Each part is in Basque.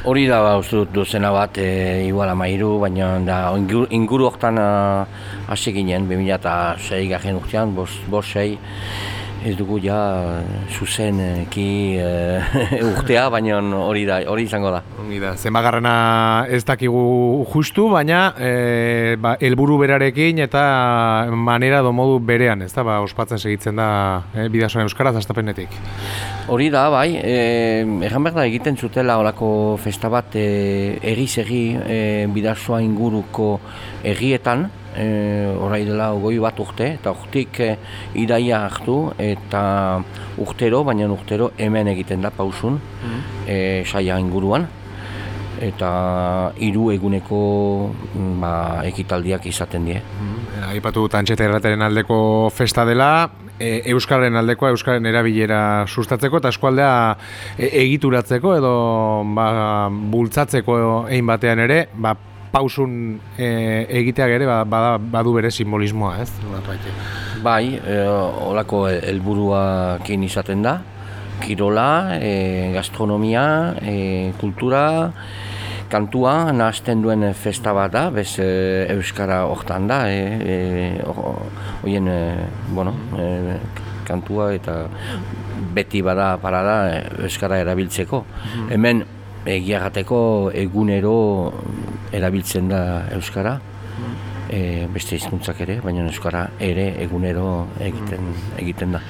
Hori da, ba, uste dut dozena bat, e, igual amairu, baina da, inguru, hortan hasi ginen, 2006 garen urtean, bos, sei, ez dugu ja zuzen e, urtea, baina hori da, hori izango da. Ongi da, zenbagarrena ez dakigu justu, baina e, ba, elburu berarekin eta manera do modu berean, ez da, ba, ospatzen segitzen da e, bidasoan euskaraz astapenetik. Hori da, bai, e, egan behar da egiten zutela olako festa bat e, egiz-egi e, bidasoa inguruko egietan, e, orai dela ogoi bat urte, eta urtik e, idaia hartu, eta urtero, baina urtero hemen egiten da pausun, mm e, saia inguruan, eta hiru eguneko mm, ba, ekitaldiak izaten die. Mm Aipatu tantxeta errateren aldeko festa dela, e, Euskaren aldekoa, Euskaren erabilera sustatzeko eta eskualdea e, egituratzeko edo ba, bultzatzeko egin batean ere, ba, pausun e, egiteak ere bada, badu bere simbolismoa, ez? Bai, e, olako helburuakin izaten da, kirola, e, gastronomia, e, kultura, kantua nahazten duen festa bat da, bez e, Euskara hortan da, e, e, oien, e, bueno, e, kantua eta beti bada parada Euskara erabiltzeko. Mhm. Hemen egiagateko egunero erabiltzen da Euskara, e, beste hizkuntzak ere, baina Euskara ere egunero egiten, egiten da.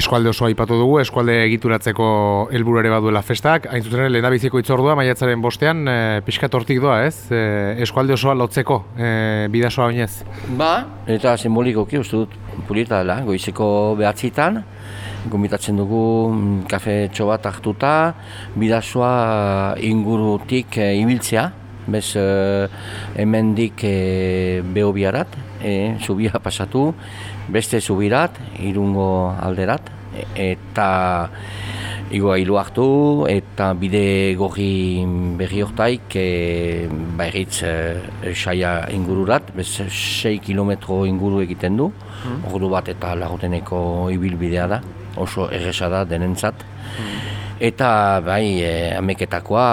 Eskualde oso aipatu dugu, eskualde egituratzeko helburu ere baduela festak, hain zuten ere lehendabiziko itzordua, maiatzaren bostean, e, pixka tortik doa, ez? E, eskualde osoa lotzeko, e, bidasoa oinez? Ba, eta simbolikoki uste dut pulita dela, goizeko behatzitan, gomitatzen dugu mm, kafe bat hartuta, bidazoa ingurutik e, ibiltzea, bez e, hemendik e, behobiarat, e, zubia pasatu, beste zubirat, irungo alderat, eta igoa hilu hartu, eta bide gorri berri hortaik, e, bairitz e, saia ingururat, bez 6 kilometro inguru egiten du, hmm. ordu bat eta lagoteneko ibilbidea da oso erresa da denentzat. Mm. Eta bai, e, ameketakoa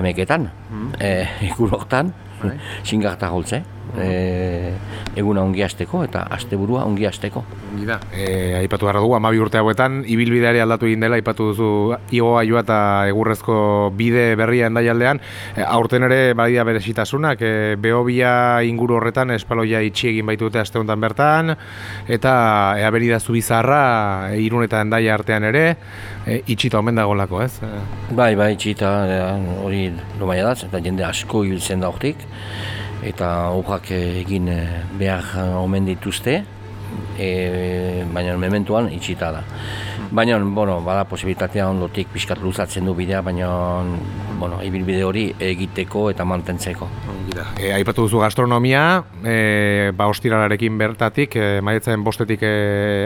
ameketan, mm. e, ikur hortan, bai. xingarta holtze e, eguna ongi asteko eta asteburua ongi asteko. Ongi da. E, aipatu gara dugu, amabi urte hauetan, ibilbideari aldatu egin dela, aipatu duzu igoa joa eta egurrezko bide berria endaialdean. E, aurten ere, badia beresitasunak, e, behobia inguru horretan espaloia itxi egin baitu dute aste honetan bertan, eta ea beri da zubizarra, e, irun eta endaia artean ere, e, itxita omen dagoelako, ez? Bai, bai, itxita, hori no da, eta jende asko hiltzen da hortik eta urrak egin eh, behar omen dituzte, e, baina mementuan itxita da. Baina, bueno, bada posibilitatea ondotik pixkat luzatzen du bidea, baina, bueno, ibilbide hori egiteko eta mantentzeko. E, aipatu duzu gastronomia, e, ba, ostiralarekin bertatik, e, maietzen bostetik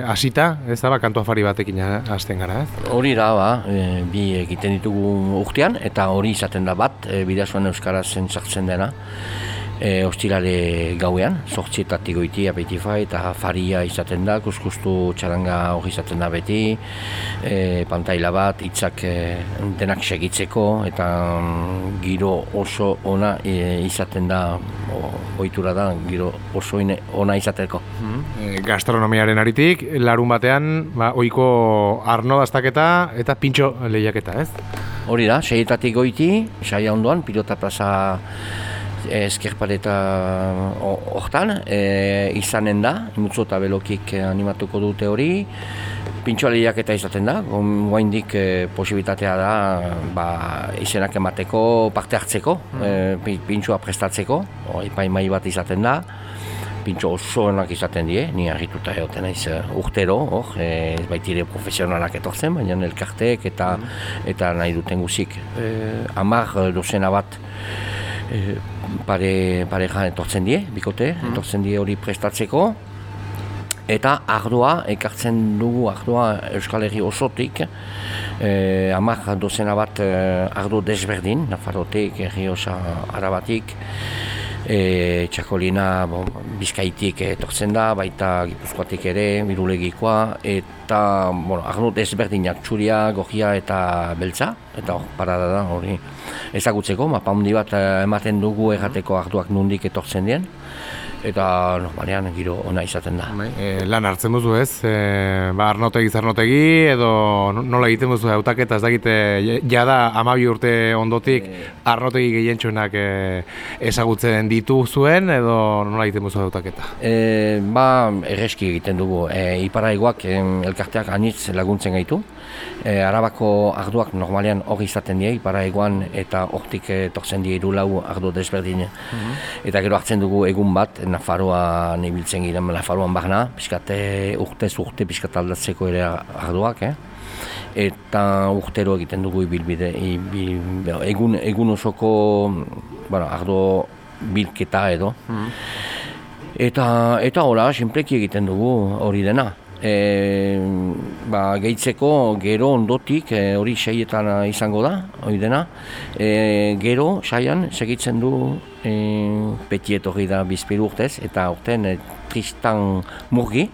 hasita, ez da, ba, kantu afari batekin hasten gara, ez? Hori da, ba, e, bi egiten ditugu urtean, eta hori izaten da bat, e, bideazuan euskaraz zentzartzen dena e, ostirale gauean, sortzietatik goiti apetifa eta faria izaten da, kuskustu txaranga hori izaten da beti, e, pantaila bat, hitzak e, denak segitzeko eta mm, giro oso ona e, izaten da, ohitura da, giro oso ona izateko. E, gastronomiaren aritik, larun batean, ba, oiko arno daztaketa eta pintxo lehiaketa, ez? Hori da, seietatik goiti, saia ondoan, pilota plaza eskerpaleta hortan, e, izanen da, mutzu eta belokik animatuko dute hori, pintxoaliak eta izaten da, guaindik e, posibilitatea da ba, izenak emateko, parte hartzeko, mm. e, pintxoa prestatzeko, ipai mai bat izaten da, pintxo osoenak izaten die, ni harrituta egoten naiz urtero, hor, ez baitire profesionalak etortzen, baina elkarteek eta, mm. eta nahi duten guzik. E, amar dozena bat e, pare, pareja etortzen die, bikote, mm. etortzen die hori prestatzeko. Eta ardua, ekartzen dugu ardua Euskal Herri osotik, e, amak dozena bat e, ardu desberdin, Nafarrotik, Herri osa arabatik, e, txakolina bon, bizkaitik etortzen da, baita gipuzkoatik ere, birulegikoa, eta bueno, arnot ezberdinak, txuria, gogia eta beltza, eta hor, parada da, hori ezagutzeko, mapa handi bat eh, ematen dugu errateko arduak nundik etortzen dien, eta normalean giro ona izaten da. E, lan hartzen duzu ez, e, ba, arnotegi zarnotegi, edo nola egiten duzu hautaketa, ez dakite, jada amabi urte ondotik e... arnotegi gehientsuenak e, ezagutzen ditu zuen, edo nola egiten duzu hautaketa? E, ba, erreski egiten dugu, e, iparaiguak elkarteak anitz laguntzen gaitu, e, arabako arduak normalean hori izaten die, iparaiguan eta hortik etortzen die irulau ardu desberdin. Mhm. Eta gero hartzen dugu egun bat, Nafarroa ibiltzen giren Nafarroan barna, pixkate urte urte pixkat aldatzeko ere arduak, eh? eta urtero egiten dugu ibilbide, ibil, egun, egun osoko bueno, ardo bilketa edo. Mm. Eta, eta hola, sinpleki egiten dugu hori dena. E, ba, gehitzeko gero ondotik e, hori seietan izango da, hori dena. E, gero, saian, segitzen du e, beti etorri da bizpiru urtez, eta urten e, Tristan Murgi,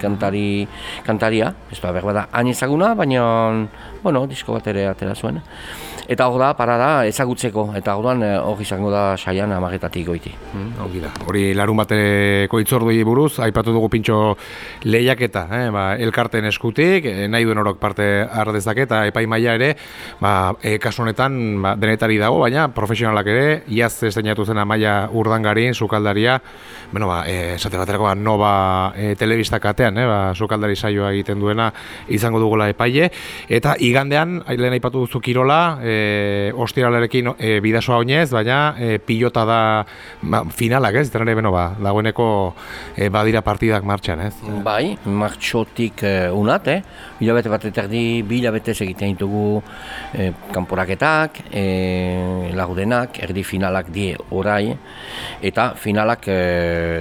kantari, kantaria, ez da berbada hain ezaguna, baina bueno, disko bat ere atera zuen. Eta hor da, para da, ezagutzeko, eta hor eh, hori izango da saian amagetatik goiti. Mm, da. Hori larun bateko itzordui buruz, aipatu dugu pintxo lehiaketa, eh? ba, elkarten eskutik, eh, nahi duen orok parte ardezak eta epai maila ere, ba, e, kasu honetan ba, denetari dago, baina profesionalak ere, iaz esteinatu zena maila urdangarin, sukaldaria, bueno, ba, esate baterako ba, nova e, telebista katean, eh? ba, sukaldari saioa egiten duena izango dugula epaile, eta igandean, lehen aipatu duzu kirola, e, ostiralerekin e, bidasoa oinez, baina e, pilota da ba, finalak, ez? Zenare, beno, ba, dagoeneko e, badira partidak martxan, ez? Bai, martxotik e, unat, eh? Bilabete bat eterdi, bilabete egiten ditugu e, kanporaketak, e, lagudenak, erdi finalak die orai, eta finalak e,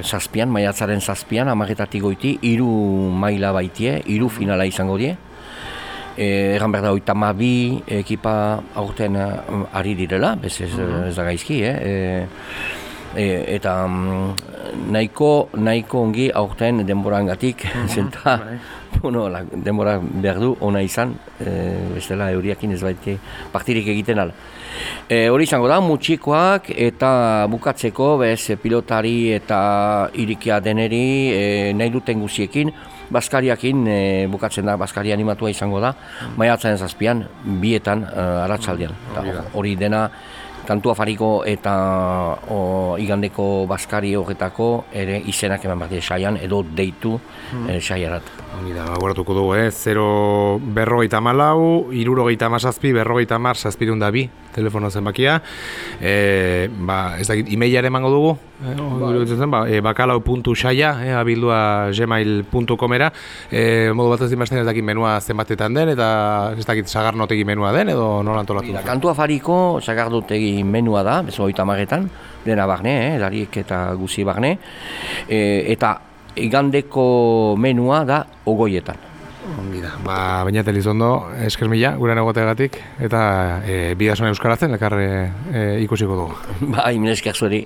zazpian, maiatzaren zazpian, amaretatik goiti, iru maila baitie, iru finala izango die, E, Egan behar da, oita bi ekipa aurten uh, ari direla, bez ez, mhm. ez da gaizki, eh? E, e, eta um, nahiko, nahiko ongi aurten denboran gatik, mm zenta, bai. bueno, la, denbora behar du, ona izan, e, bestela euriakin ez baite partirik egiten ala. E, hori izango da, mutxikoak eta bukatzeko, bez, pilotari eta irikia deneri e, nahi duten guziekin, Baskariakin e, bukatzen da, Baskari animatua izango da, maiatzen zazpian, bietan uh, eh, aratsaldian. Mm. Hori dena, kantua fariko eta o, igandeko Baskari horretako ere izenak eman bat saian edo deitu mm. e, saiarat. Hori da, guaratuko dugu, eh? 0 berrogeita malau, irurogeita masazpi, berrogeita mar, zazpirun da bi, telefono zenbakia. E, ba, ez dakit, emailare emango dugu, eh, ba, ba, e, bakalau.saia, eh, abildua gmail.comera. E, modu bat ez dimazten ez dakit menua zenbatetan den, eta ez dakit sagarnotegi menua den, edo nola antolatu? Mira, kantua fariko sagarnotegi menua da, bezo oita magetan, dena barne, eh, dariek eta guzi barne. E, eta igandeko menua da ogoietan. Ongi da. Ba, baina Elizondo, esker mila, gure nagotegatik, eta e, bidasuna euskaratzen, ekarre e, ikusiko dugu. Ba, imen esker zueri.